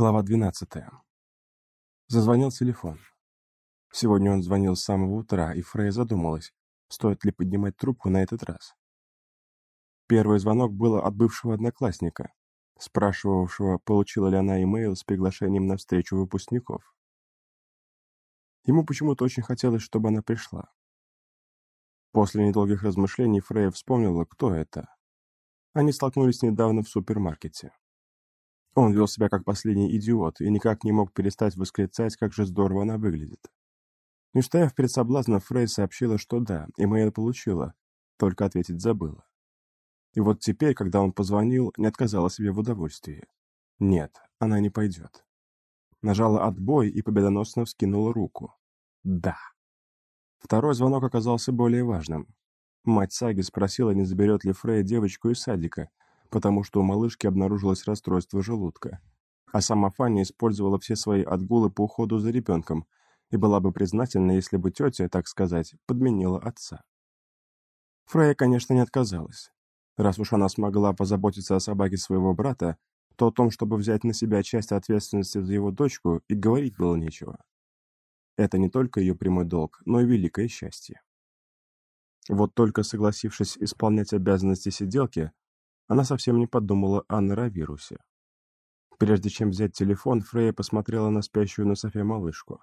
Глава 12. Зазвонил телефон. Сегодня он звонил с самого утра, и Фрей задумалась, стоит ли поднимать трубку на этот раз. Первый звонок был от бывшего одноклассника, спрашивавшего, получила ли она имейл с приглашением на встречу выпускников. Ему почему-то очень хотелось, чтобы она пришла. После недолгих размышлений Фрея вспомнила, кто это. Они столкнулись недавно в супермаркете. Он вел себя как последний идиот и никак не мог перестать восклицать, как же здорово она выглядит. Не устояв перед соблазном, Фрей сообщила, что да, имейл получила, только ответить забыла. И вот теперь, когда он позвонил, не отказала себе в удовольствии. Нет, она не пойдет. Нажала отбой и победоносно вскинула руку. Да. Второй звонок оказался более важным. Мать Саги спросила, не заберет ли Фрей девочку из садика, потому что у малышки обнаружилось расстройство желудка. А сама Фанни использовала все свои отгулы по уходу за ребенком и была бы признательна, если бы тетя, так сказать, подменила отца. Фрея, конечно, не отказалась. Раз уж она смогла позаботиться о собаке своего брата, то о том, чтобы взять на себя часть ответственности за его дочку, и говорить было нечего. Это не только ее прямой долг, но и великое счастье. Вот только согласившись исполнять обязанности сиделки, она совсем не подумала о норовирусе. Прежде чем взять телефон, Фрея посмотрела на спящую на софе малышку.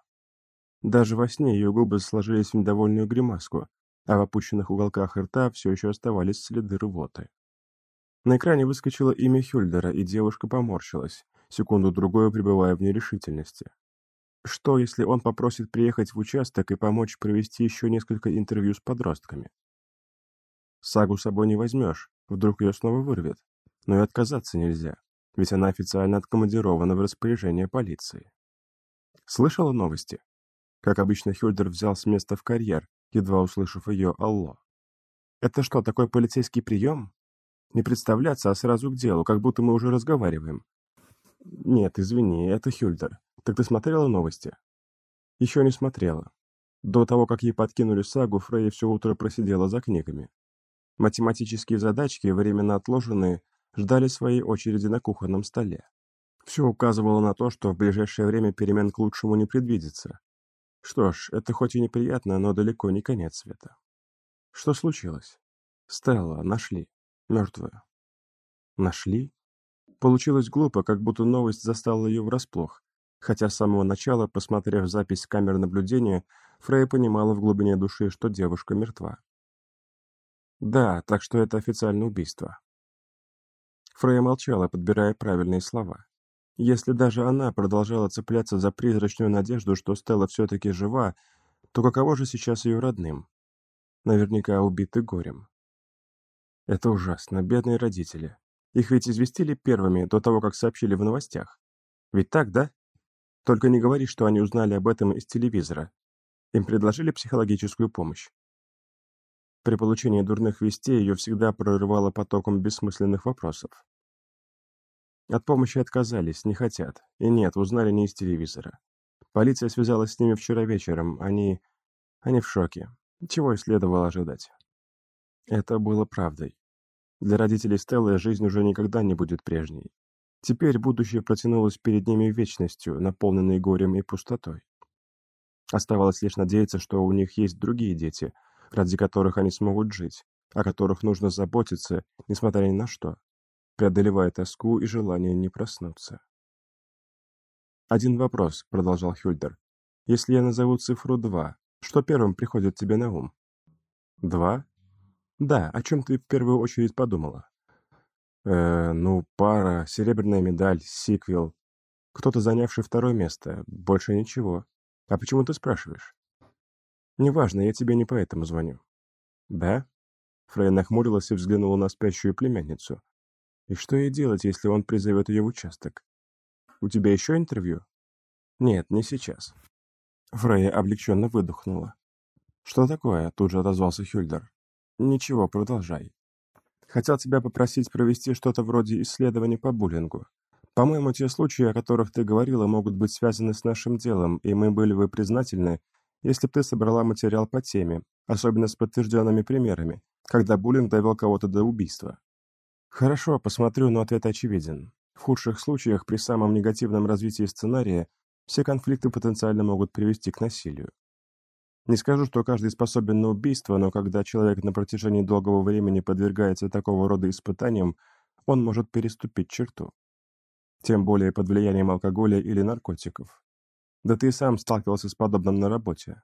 Даже во сне ее губы сложились в недовольную гримаску, а в опущенных уголках рта все еще оставались следы рвоты. На экране выскочило имя Хюльдера, и девушка поморщилась, секунду-другую пребывая в нерешительности. Что, если он попросит приехать в участок и помочь провести еще несколько интервью с подростками? Сагу с собой не возьмешь, вдруг ее снова вырвет. Но и отказаться нельзя, ведь она официально откомандирована в распоряжение полиции. Слышала новости? Как обычно, Хюльдер взял с места в карьер, едва услышав ее «Алло». «Это что, такой полицейский прием? Не представляться, а сразу к делу, как будто мы уже разговариваем». «Нет, извини, это Хюльдер. Так ты смотрела новости?» «Еще не смотрела. До того, как ей подкинули сагу, Фрей все утро просидела за книгами. Математические задачки, временно отложенные, ждали своей очереди на кухонном столе. Все указывало на то, что в ближайшее время перемен к лучшему не предвидится. Что ж, это хоть и неприятно, но далеко не конец света. Что случилось? Стелла нашли. Мертвая. Нашли? Получилось глупо, как будто новость застала ее врасплох, хотя с самого начала, посмотрев запись камер наблюдения, Фрей понимала в глубине души, что девушка мертва. Да, так что это официальное убийство. Фрея молчала, подбирая правильные слова. Если даже она продолжала цепляться за призрачную надежду, что Стелла все-таки жива, то каково же сейчас ее родным? Наверняка убиты горем. Это ужасно, бедные родители. Их ведь известили первыми до того, как сообщили в новостях. Ведь так, да? Только не говори, что они узнали об этом из телевизора. Им предложили психологическую помощь. При получении дурных вестей ее всегда прорывало потоком бессмысленных вопросов. От помощи отказались, не хотят. И нет, узнали не из телевизора. Полиция связалась с ними вчера вечером. Они... они в шоке. Чего и следовало ожидать. Это было правдой. Для родителей Стеллы жизнь уже никогда не будет прежней. Теперь будущее протянулось перед ними вечностью, наполненной горем и пустотой. Оставалось лишь надеяться, что у них есть другие дети, ради которых они смогут жить, о которых нужно заботиться, несмотря ни на что, преодолевая тоску и желание не проснуться. «Один вопрос», — продолжал Хюльдер. «Если я назову цифру два, что первым приходит тебе на ум?» «Два?» «Да, о чем ты в первую очередь подумала?» «Э, ну, пара, серебряная медаль, сиквел. Кто-то занявший второе место, больше ничего. А почему ты спрашиваешь?» «Неважно, я тебе не поэтому звоню». «Да?» Фрей нахмурилась и взглянула на спящую племянницу. «И что ей делать, если он призовет ее в участок? У тебя еще интервью?» «Нет, не сейчас». Фрея облегченно выдохнула. «Что такое?» — тут же отозвался Хюльдер. «Ничего, продолжай. Хотел тебя попросить провести что-то вроде исследования по буллингу. По-моему, те случаи, о которых ты говорила, могут быть связаны с нашим делом, и мы были бы признательны, если бы ты собрала материал по теме, особенно с подтвержденными примерами, когда буллинг довел кого-то до убийства. Хорошо, посмотрю, но ответ очевиден. В худших случаях, при самом негативном развитии сценария, все конфликты потенциально могут привести к насилию. Не скажу, что каждый способен на убийство, но когда человек на протяжении долгого времени подвергается такого рода испытаниям, он может переступить черту. Тем более под влиянием алкоголя или наркотиков. Да ты сам сталкивался с подобным на работе.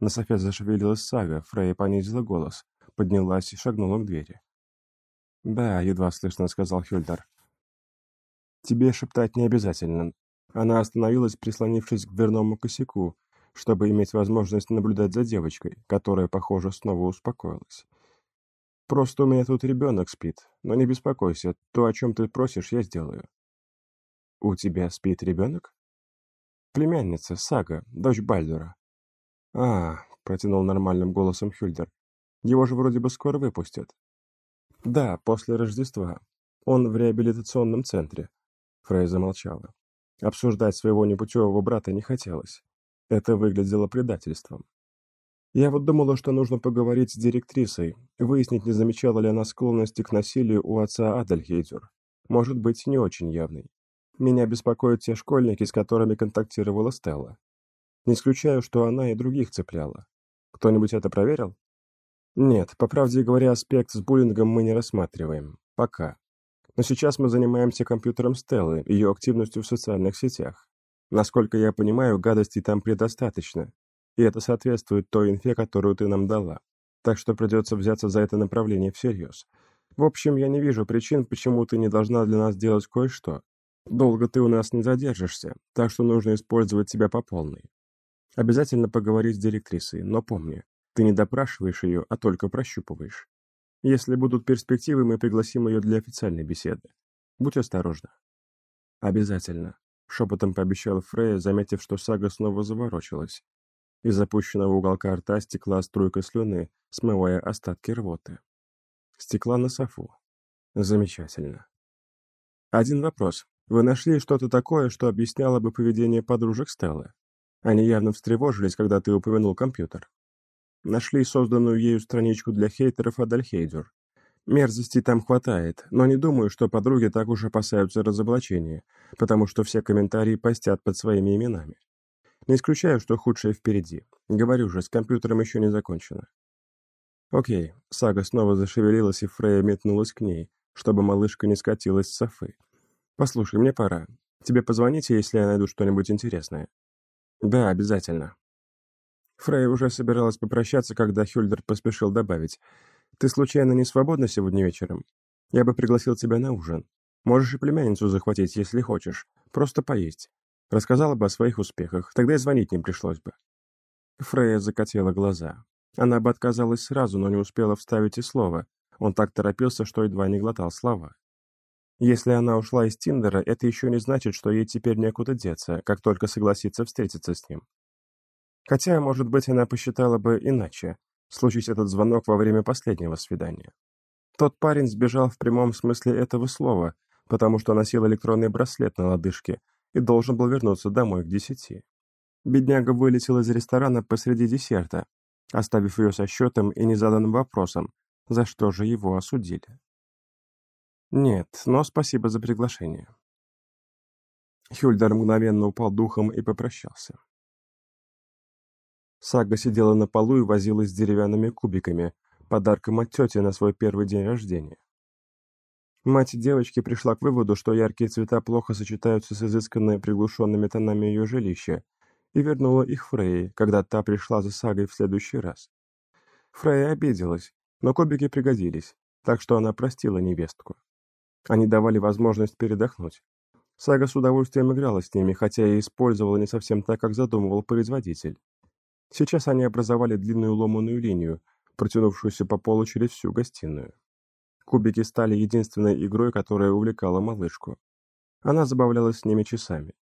На софе зашевелилась сага, Фрейя понизила голос, поднялась и шагнула к двери. «Да», — едва слышно сказал Хюльдер. «Тебе шептать не обязательно». Она остановилась, прислонившись к дверному косяку, чтобы иметь возможность наблюдать за девочкой, которая, похоже, снова успокоилась. «Просто у меня тут ребенок спит, но не беспокойся, то, о чем ты просишь, я сделаю». «У тебя спит ребенок?» «Племянница, Сага, дочь Бальдура». «А, — протянул нормальным голосом Хюльдер, — его же вроде бы скоро выпустят». «Да, после Рождества. Он в реабилитационном центре». Фрей замолчала. Обсуждать своего непутевого брата не хотелось. Это выглядело предательством. Я вот думала, что нужно поговорить с директрисой, выяснить, не замечала ли она склонности к насилию у отца Адельхейзер. Может быть, не очень явный. Меня беспокоят те школьники, с которыми контактировала Стелла. Не исключаю, что она и других цепляла. Кто-нибудь это проверил? Нет, по правде говоря, аспект с буллингом мы не рассматриваем. Пока. Но сейчас мы занимаемся компьютером Стеллы, ее активностью в социальных сетях. Насколько я понимаю, гадостей там предостаточно, и это соответствует той инфе, которую ты нам дала. Так что придется взяться за это направление всерьез. В общем, я не вижу причин, почему ты не должна для нас делать кое-что. Долго ты у нас не задержишься, так что нужно использовать тебя по полной. Обязательно поговори с директрисой, но помни, ты не допрашиваешь ее, а только прощупываешь. Если будут перспективы, мы пригласим ее для официальной беседы. Будь осторожна. Обязательно. Шепотом пообещал Фрея, заметив, что сага снова заворочилась. Из запущенного уголка рта стекла струйка слюны, смывая остатки рвоты. Стекла на софу. Замечательно. Один вопрос. Вы нашли что-то такое, что объясняло бы поведение подружек Стеллы? Они явно встревожились, когда ты упомянул компьютер. Нашли созданную ею страничку для хейтеров Адальхейдер. Мерзости там хватает, но не думаю, что подруги так уж опасаются разоблачения, потому что все комментарии постят под своими именами. Не исключаю, что худшее впереди. Говорю же, с компьютером еще не закончено. Окей, сага снова зашевелилась, и Фрея метнулась к ней, чтобы малышка не скатилась с софы. Послушай, мне пора. Тебе позвоните, если я найду что-нибудь интересное. Да, обязательно. Фрея уже собиралась попрощаться, когда Хюльдер поспешил добавить. Ты случайно не свободна сегодня вечером? Я бы пригласил тебя на ужин. Можешь и племянницу захватить, если хочешь. Просто поесть. Рассказала бы о своих успехах, тогда и звонить не пришлось бы. Фрея закатила глаза. Она бы отказалась сразу, но не успела вставить и слова. Он так торопился, что едва не глотал слова. Если она ушла из Тиндера, это еще не значит, что ей теперь некуда деться, как только согласится встретиться с ним. Хотя, может быть, она посчитала бы иначе, случись этот звонок во время последнего свидания. Тот парень сбежал в прямом смысле этого слова, потому что носил электронный браслет на лодыжке и должен был вернуться домой к десяти. Бедняга вылетел из ресторана посреди десерта, оставив ее со счетом и незаданным вопросом, за что же его осудили. Нет, но спасибо за приглашение. Хюльдер мгновенно упал духом и попрощался. Сага сидела на полу и возилась с деревянными кубиками, подарком от тети на свой первый день рождения. Мать девочки пришла к выводу, что яркие цвета плохо сочетаются с изысканно приглушенными тонами ее жилища, и вернула их Фрейе, когда та пришла за Сагой в следующий раз. Фрейя обиделась, но кубики пригодились, так что она простила невестку. Они давали возможность передохнуть. Сага с удовольствием играла с ними, хотя и использовала не совсем так, как задумывал производитель. Сейчас они образовали длинную ломаную линию, протянувшуюся по полу через всю гостиную. Кубики стали единственной игрой, которая увлекала малышку. Она забавлялась с ними часами.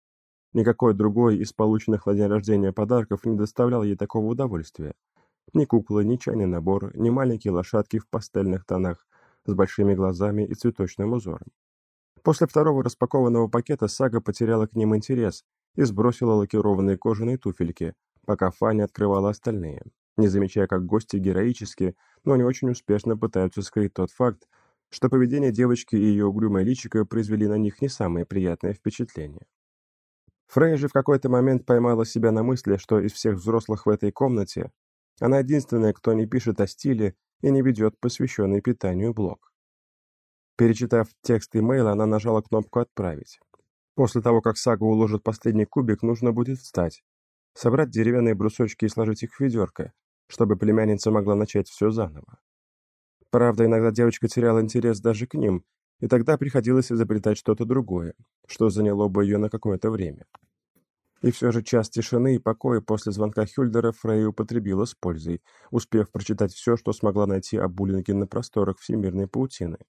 Никакой другой из полученных на день рождения подарков не доставлял ей такого удовольствия. Ни куклы, ни чайный набор, ни маленькие лошадки в пастельных тонах с большими глазами и цветочным узором. После второго распакованного пакета Сага потеряла к ним интерес и сбросила лакированные кожаные туфельки, пока Фанни открывала остальные, не замечая, как гости героически, но не очень успешно пытаются скрыть тот факт, что поведение девочки и ее угрюмое личико произвели на них не самое приятное впечатление. Фрей же в какой-то момент поймала себя на мысли, что из всех взрослых в этой комнате она единственная, кто не пишет о стиле и не ведет посвященный питанию блог. Перечитав текст имейла, она нажала кнопку «Отправить». После того, как Сага уложит последний кубик, нужно будет встать, собрать деревянные брусочки и сложить их в ведерко, чтобы племянница могла начать все заново. Правда, иногда девочка теряла интерес даже к ним, и тогда приходилось изобретать что-то другое, что заняло бы ее на какое-то время. И все же час тишины и покоя после звонка Хюльдера Фрей употребила с пользой, успев прочитать все, что смогла найти о буллинге на просторах всемирной паутины.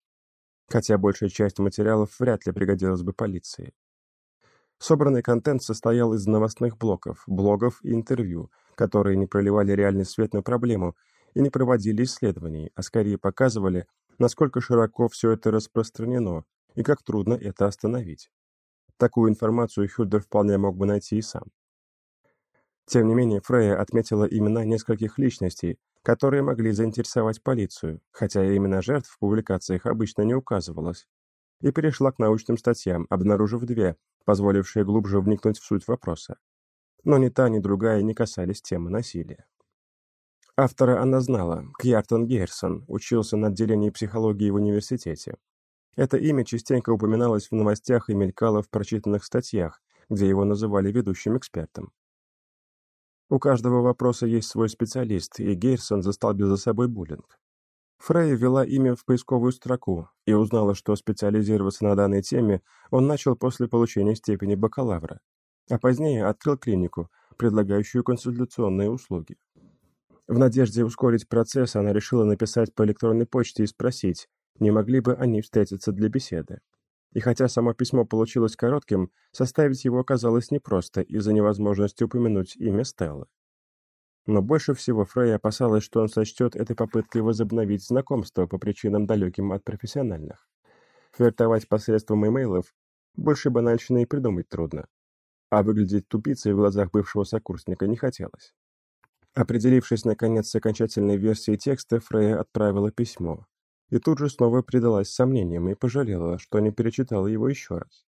Хотя большая часть материалов вряд ли пригодилась бы полиции. Собранный контент состоял из новостных блоков, блогов и интервью, которые не проливали реальный свет на проблему и не проводили исследований, а скорее показывали, насколько широко все это распространено и как трудно это остановить. Такую информацию Хюльдер вполне мог бы найти и сам. Тем не менее, Фрея отметила имена нескольких личностей, которые могли заинтересовать полицию, хотя имена жертв в публикациях обычно не указывалось, и перешла к научным статьям, обнаружив две, позволившие глубже вникнуть в суть вопроса. Но ни та, ни другая не касались темы насилия. Автора она знала, Кьяртон Гейрсон, учился на отделении психологии в университете. Это имя частенько упоминалось в новостях и мелькало в прочитанных статьях, где его называли ведущим экспертом. У каждого вопроса есть свой специалист, и Гейрсон застолбил за собой буллинг. Фрей ввела имя в поисковую строку и узнала, что специализироваться на данной теме он начал после получения степени бакалавра, а позднее открыл клинику, предлагающую консультационные услуги. В надежде ускорить процесс, она решила написать по электронной почте и спросить, не могли бы они встретиться для беседы. И хотя само письмо получилось коротким, составить его оказалось непросто из-за невозможности упомянуть имя Стеллы. Но больше всего Фрей опасалась, что он сочтет этой попыткой возобновить знакомство по причинам далеким от профессиональных. Флиртовать посредством имейлов больше банальщины и придумать трудно. А выглядеть тупицей в глазах бывшего сокурсника не хотелось. Определившись, наконец, с окончательной версией текста, Фрея отправила письмо. И тут же снова предалась сомнениям и пожалела, что не перечитала его еще раз.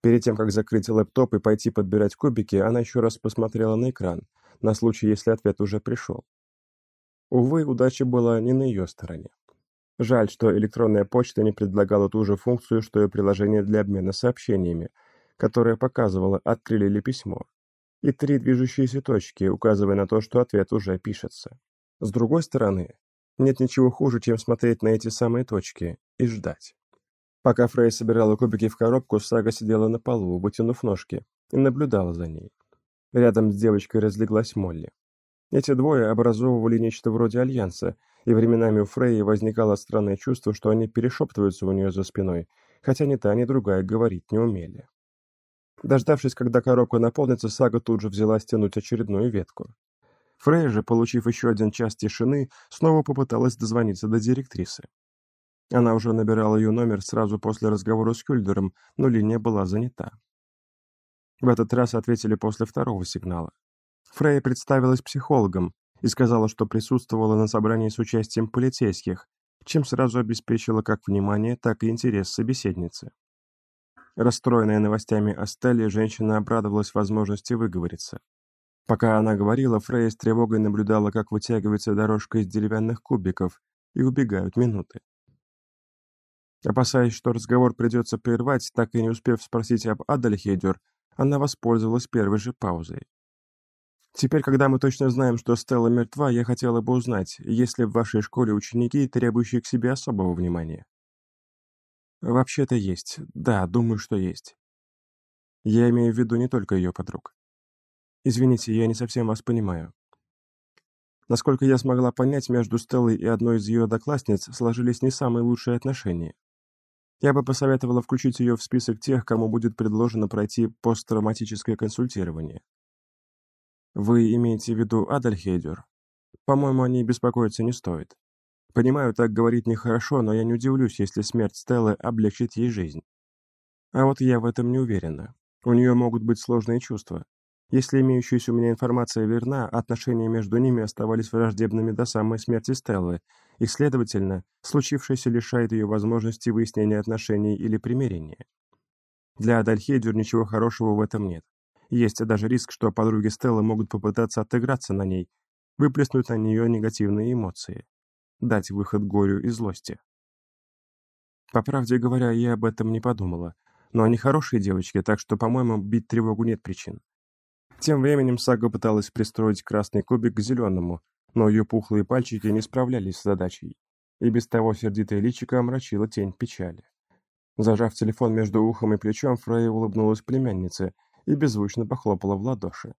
Перед тем, как закрыть лэптоп и пойти подбирать кубики, она еще раз посмотрела на экран, на случай, если ответ уже пришел. Увы, удача была не на ее стороне. Жаль, что электронная почта не предлагала ту же функцию, что и приложение для обмена сообщениями, которое показывало, открыли ли письмо и три движущиеся точки, указывая на то, что ответ уже пишется. С другой стороны, нет ничего хуже, чем смотреть на эти самые точки и ждать. Пока Фрей собирала кубики в коробку, Сага сидела на полу, вытянув ножки, и наблюдала за ней. Рядом с девочкой разлеглась Молли. Эти двое образовывали нечто вроде альянса, и временами у Фреи возникало странное чувство, что они перешептываются у нее за спиной, хотя ни та, ни другая говорить не умели. Дождавшись, когда коробка наполнится, Сага тут же взялась тянуть очередную ветку. Фрей же, получив еще один час тишины, снова попыталась дозвониться до директрисы. Она уже набирала ее номер сразу после разговора с Кюльдером, но линия была занята. В этот раз ответили после второго сигнала. Фрей представилась психологом и сказала, что присутствовала на собрании с участием полицейских, чем сразу обеспечила как внимание, так и интерес собеседницы. Расстроенная новостями о Стелле, женщина обрадовалась возможности выговориться. Пока она говорила, Фрейя с тревогой наблюдала, как вытягивается дорожка из деревянных кубиков, и убегают минуты. Опасаясь, что разговор придется прервать, так и не успев спросить об Адальхейдер, она воспользовалась первой же паузой. «Теперь, когда мы точно знаем, что Стелла мертва, я хотела бы узнать, есть ли в вашей школе ученики, требующие к себе особого внимания?» Вообще-то есть. Да, думаю, что есть. Я имею в виду не только ее подруг. Извините, я не совсем вас понимаю. Насколько я смогла понять, между Стеллой и одной из ее одноклассниц сложились не самые лучшие отношения. Я бы посоветовала включить ее в список тех, кому будет предложено пройти посттравматическое консультирование. Вы имеете в виду Адальхейдер? По-моему, о ней беспокоиться не стоит. Понимаю, так говорить нехорошо, но я не удивлюсь, если смерть Стеллы облегчит ей жизнь. А вот я в этом не уверена. У нее могут быть сложные чувства. Если имеющаяся у меня информация верна, отношения между ними оставались враждебными до самой смерти Стеллы, и, следовательно, случившееся лишает ее возможности выяснения отношений или примирения. Для Адальхейдер ничего хорошего в этом нет. Есть даже риск, что подруги Стеллы могут попытаться отыграться на ней, выплеснуть на нее негативные эмоции, дать выход горю и злости. По правде говоря, я об этом не подумала, но они хорошие девочки, так что, по-моему, бить тревогу нет причин. Тем временем Сага пыталась пристроить красный кубик к зеленому, но ее пухлые пальчики не справлялись с задачей, и без того сердитое личико омрачила тень печали. Зажав телефон между ухом и плечом, Фрейя улыбнулась племяннице и беззвучно похлопала в ладоши.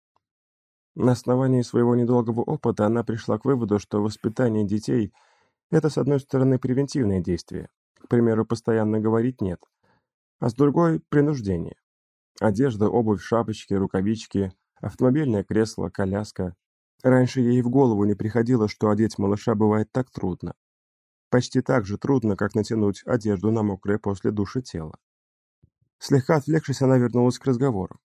На основании своего недолгого опыта она пришла к выводу, что воспитание детей – это, с одной стороны, превентивное действие, к примеру, постоянно говорить «нет», а с другой – принуждение. Одежда, обувь, шапочки, рукавички, автомобильное кресло, коляска. Раньше ей в голову не приходило, что одеть малыша бывает так трудно. Почти так же трудно, как натянуть одежду на мокрое после души тело. Слегка отвлекшись, она вернулась к разговору.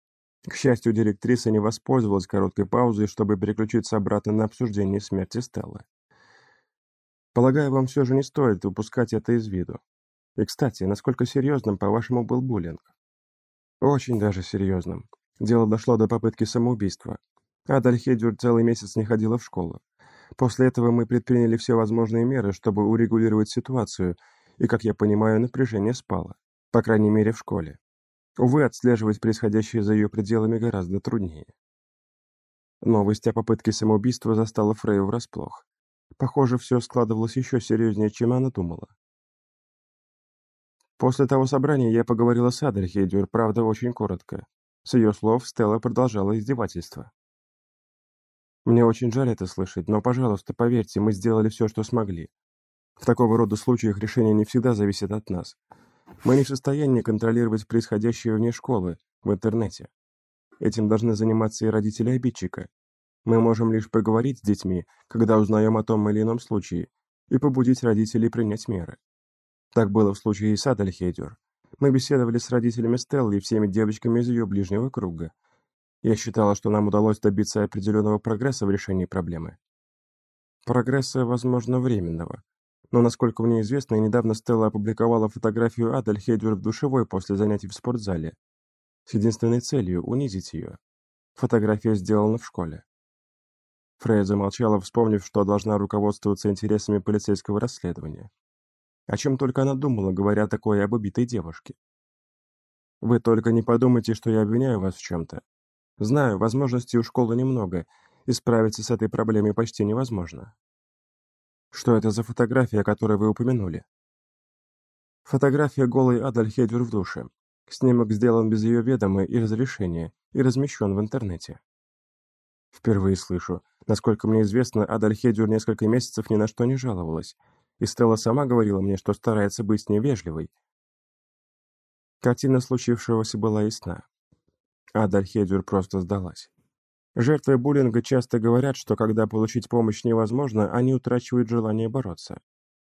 К счастью, директриса не воспользовалась короткой паузой, чтобы переключиться обратно на обсуждение смерти Стеллы. Полагаю, вам все же не стоит упускать это из виду. И, кстати, насколько серьезным, по-вашему, был буллинг? Очень даже серьезным. Дело дошло до попытки самоубийства. Адаль Хедвер целый месяц не ходила в школу. После этого мы предприняли все возможные меры, чтобы урегулировать ситуацию, и, как я понимаю, напряжение спало. По крайней мере, в школе. Увы, отслеживать происходящее за ее пределами гораздо труднее. Новость о попытке самоубийства застала Фрею врасплох. Похоже, все складывалось еще серьезнее, чем она думала. После того собрания я поговорила с Адельхейдер, правда, очень коротко. С ее слов Стелла продолжала издевательство. Мне очень жаль это слышать, но, пожалуйста, поверьте, мы сделали все, что смогли. В такого рода случаях решение не всегда зависит от нас. Мы не в состоянии контролировать происходящее вне школы, в интернете. Этим должны заниматься и родители обидчика. Мы можем лишь поговорить с детьми, когда узнаем о том или ином случае, и побудить родителей принять меры. Так было в случае с Адальхейдер. Мы беседовали с родителями Стеллы и всеми девочками из ее ближнего круга. Я считала, что нам удалось добиться определенного прогресса в решении проблемы. Прогресса, возможно, временного. Но, насколько мне известно, недавно Стелла опубликовала фотографию Адель Хейдвер в душевой после занятий в спортзале. С единственной целью – унизить ее. Фотография сделана в школе. Фрейя замолчала, вспомнив, что должна руководствоваться интересами полицейского расследования. О чем только она думала, говоря такое об убитой девушке. Вы только не подумайте, что я обвиняю вас в чем-то. Знаю, возможностей у школы немного, и справиться с этой проблемой почти невозможно. Что это за фотография, о которой вы упомянули? Фотография голой Адаль Хедвер в душе. Снимок сделан без ее ведома и разрешения и размещен в интернете. Впервые слышу. Насколько мне известно, Адаль Хедвер несколько месяцев ни на что не жаловалась, и Стелла сама говорила мне, что старается быть с ней вежливой. Картина случившегося была ясна. Адаль Хедвер просто сдалась. Жертвы буллинга часто говорят, что когда получить помощь невозможно, они утрачивают желание бороться.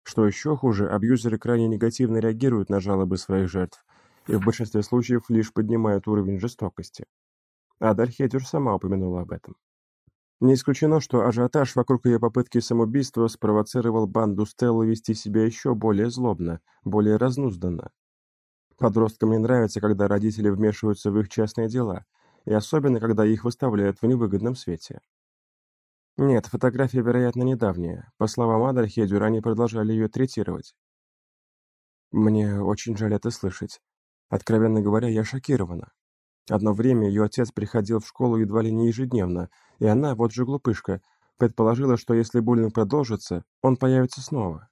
Что еще хуже, абьюзеры крайне негативно реагируют на жалобы своих жертв и в большинстве случаев лишь поднимают уровень жестокости. Адаль Хедвер сама упомянула об этом. Не исключено, что ажиотаж вокруг ее попытки самоубийства спровоцировал банду Стеллы вести себя еще более злобно, более разнузданно. Подросткам не нравится, когда родители вмешиваются в их частные дела, и особенно, когда их выставляют в невыгодном свете. Нет, фотография, вероятно, недавняя. По словам Адальхедюр, они продолжали ее третировать. Мне очень жаль это слышать. Откровенно говоря, я шокирована. Одно время ее отец приходил в школу едва ли не ежедневно, и она, вот же глупышка, предположила, что если буллинг продолжится, он появится снова.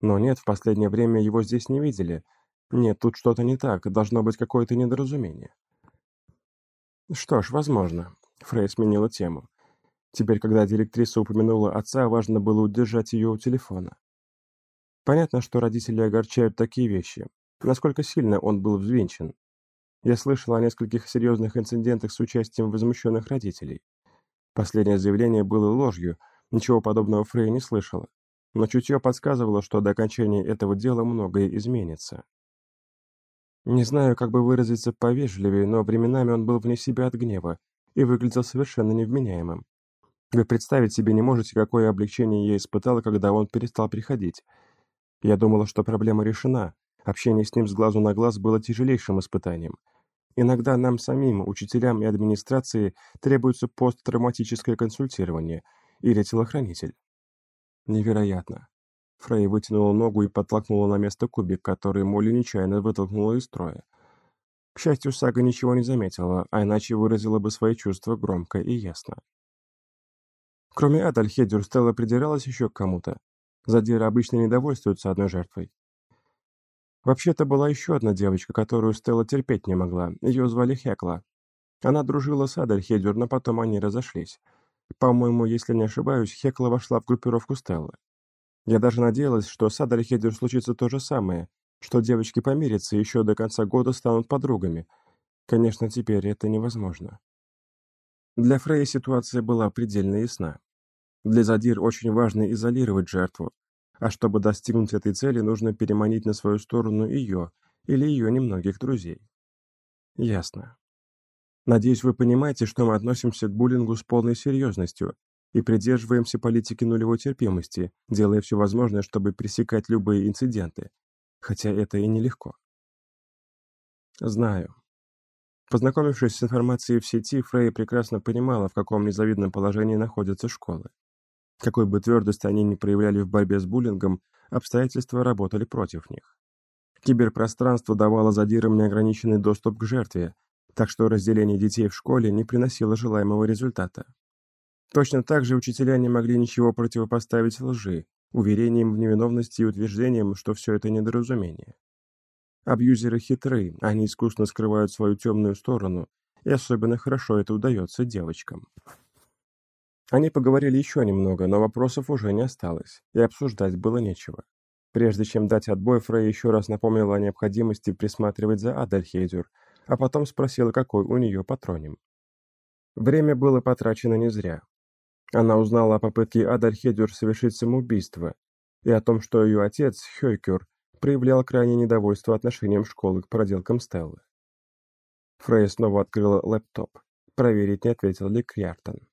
Но нет, в последнее время его здесь не видели, нет, тут что-то не так, должно быть какое-то недоразумение. Что ж, возможно. Фрей сменила тему. Теперь, когда директриса упомянула отца, важно было удержать ее у телефона. Понятно, что родители огорчают такие вещи. Насколько сильно он был взвинчен. Я слышал о нескольких серьезных инцидентах с участием возмущенных родителей. Последнее заявление было ложью, ничего подобного Фрей не слышала. Но чутье подсказывало, что до окончания этого дела многое изменится. Не знаю, как бы выразиться повежливее, но временами он был вне себя от гнева, и выглядел совершенно невменяемым. Вы представить себе не можете, какое облегчение я испытала, когда он перестал приходить. Я думала, что проблема решена. Общение с ним с глазу на глаз было тяжелейшим испытанием. Иногда нам самим, учителям и администрации, требуется посттравматическое консультирование или телохранитель. Невероятно. Фрей вытянула ногу и подтолкнула на место кубик, который Молли нечаянно вытолкнула из строя. К счастью, Сага ничего не заметила, а иначе выразила бы свои чувства громко и ясно. Кроме Адальхедюр, Стелла придиралась еще к кому-то. Задиры обычно недовольствуются одной жертвой. Вообще-то была еще одна девочка, которую Стелла терпеть не могла. Ее звали Хекла. Она дружила с Адальхедюр, но потом они разошлись. По-моему, если не ошибаюсь, Хекла вошла в группировку Стеллы. Я даже надеялась, что с Адальхедюр случится то же самое, что девочки помирятся и еще до конца года станут подругами. Конечно, теперь это невозможно. Для Фрея ситуация была предельно ясна. Для Задир очень важно изолировать жертву, а чтобы достигнуть этой цели, нужно переманить на свою сторону ее или ее немногих друзей. Ясно. Надеюсь, вы понимаете, что мы относимся к буллингу с полной серьезностью и придерживаемся политики нулевой терпимости, делая все возможное, чтобы пресекать любые инциденты, хотя это и нелегко. Знаю. Познакомившись с информацией в сети, Фрей прекрасно понимала, в каком незавидном положении находятся школы. Какой бы твердости они ни проявляли в борьбе с буллингом, обстоятельства работали против них. Киберпространство давало задирам неограниченный доступ к жертве, так что разделение детей в школе не приносило желаемого результата. Точно так же учителя не могли ничего противопоставить лжи, уверениям в невиновности и утверждениям, что все это недоразумение. Абьюзеры хитры, они искусно скрывают свою темную сторону, и особенно хорошо это удается девочкам. Они поговорили еще немного, но вопросов уже не осталось, и обсуждать было нечего. Прежде чем дать отбой, Фрей еще раз напомнила о необходимости присматривать за Адальхейдер, а потом спросила, какой у нее патроним. Время было потрачено не зря. Она узнала о попытке Адальхедюр совершить самоубийство и о том, что ее отец, Хёйкюр, проявлял крайнее недовольство отношением школы к проделкам Стеллы. Фрей снова открыла лэптоп. Проверить, не ответил ли Кьяртон.